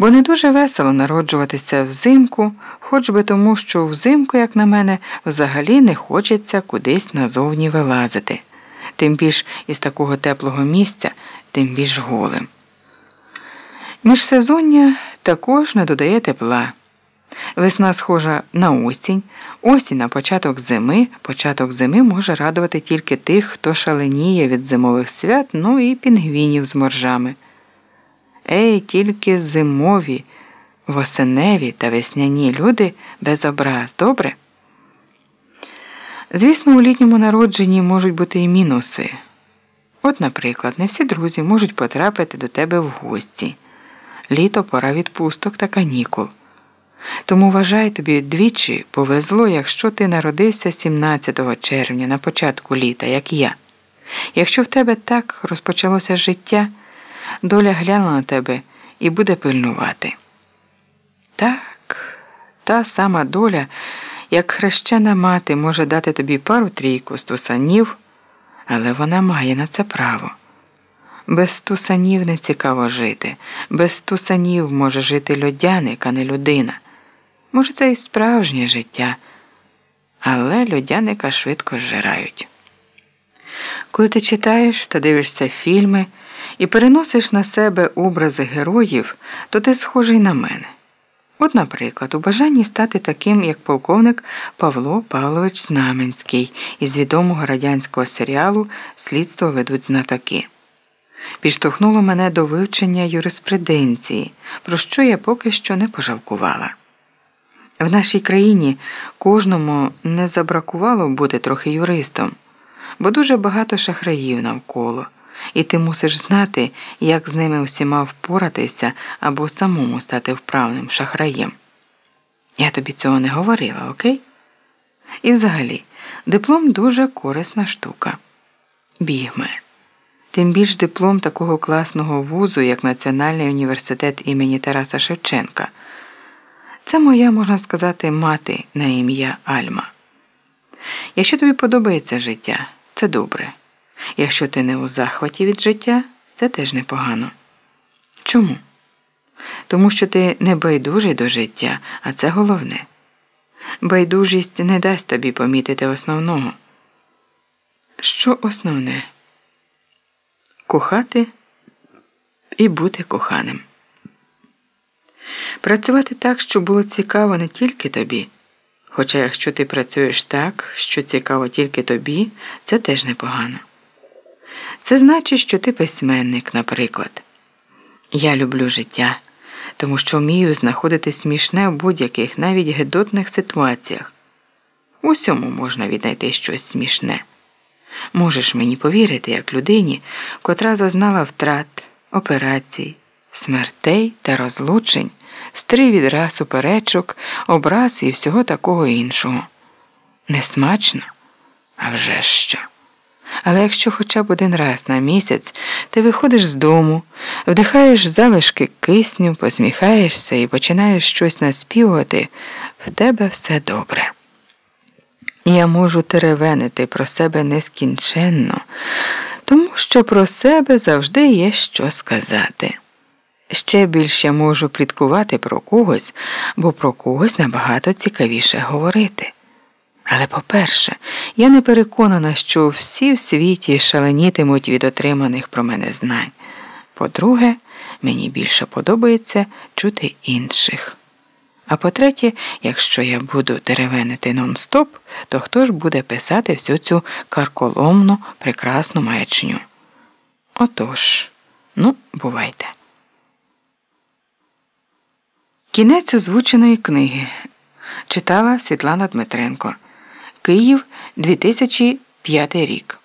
Бо не дуже весело народжуватися взимку, хоч би тому, що взимку, як на мене, взагалі не хочеться кудись назовні вилазити, тим більш із такого теплого місця, тим більш голим. Міжсезоння також не додає тепла. Весна схожа на осінь, осінь на початок зими, початок зими може радувати тільки тих, хто шаленіє від зимових свят, ну і пінгвінів з моржами. Ей, тільки зимові, восеневі та весняні люди без образ, добре? Звісно, у літньому народженні можуть бути і мінуси. От, наприклад, не всі друзі можуть потрапити до тебе в гості. Літо пора відпусток та канікул. Тому вважай тобі двічі повезло, якщо ти народився 17 червня на початку літа, як я. Якщо в тебе так розпочалося життя, доля гляне на тебе і буде пильнувати. Так, та сама доля, як хрещена мати, може дати тобі пару трійку стусанів, але вона має на це право. Без тусанів не цікаво жити, без тусанів може жити льодяник, а не людина. Може, це і справжнє життя, але льодяника швидко зжирають. Коли ти читаєш та дивишся фільми і переносиш на себе образи героїв, то ти схожий на мене. От, наприклад, у бажанні стати таким, як полковник Павло Павлович Знаменський із відомого радянського серіалу Слідство ведуть знатаки. Підштовхнуло мене до вивчення юриспруденції, про що я поки що не пожалкувала. В нашій країні кожному не забракувало бути трохи юристом, бо дуже багато шахраїв навколо, і ти мусиш знати, як з ними усіма впоратися або самому стати вправним шахраєм. Я тобі цього не говорила, окей? І взагалі, диплом дуже корисна штука. Бігме. Тим більш диплом такого класного вузу, як Національний університет імені Тараса Шевченка. Це моя, можна сказати, мати на ім'я Альма. Якщо тобі подобається життя, це добре. Якщо ти не у захваті від життя, це теж непогано. Чому? Тому що ти не байдужий до життя, а це головне. Байдужість не дасть тобі помітити основного. Що основне? Кохати і бути коханим. Працювати так, щоб було цікаво не тільки тобі. Хоча якщо ти працюєш так, що цікаво тільки тобі, це теж непогано. Це значить, що ти письменник, наприклад. Я люблю життя, тому що вмію знаходити смішне в будь-яких навіть гедотних ситуаціях. Усьому можна віднайти щось смішне. Можеш мені повірити, як людині, котра зазнала втрат, операцій, смертей та розлучень стрий відраз суперечок, образ і всього такого іншого. Несмачно? А вже що. Але якщо хоча б один раз на місяць ти виходиш з дому, вдихаєш залишки кисню, посміхаєшся і починаєш щось наспівувати, в тебе все добре. Я можу теревенити про себе нескінченно, тому що про себе завжди є що сказати. Ще більше я можу пліткувати про когось, бо про когось набагато цікавіше говорити. Але по-перше, я не переконана, що всі в світі шаленітимуть від отриманих про мене знань. По-друге, мені більше подобається чути інших. А по-третє, якщо я буду деревенити нон-стоп, то хто ж буде писати всю цю карколомну, прекрасну маячню? Отож, ну, бувайте. Кінець озвученої книги читала Світлана Дмитренко. Київ 2005 рік.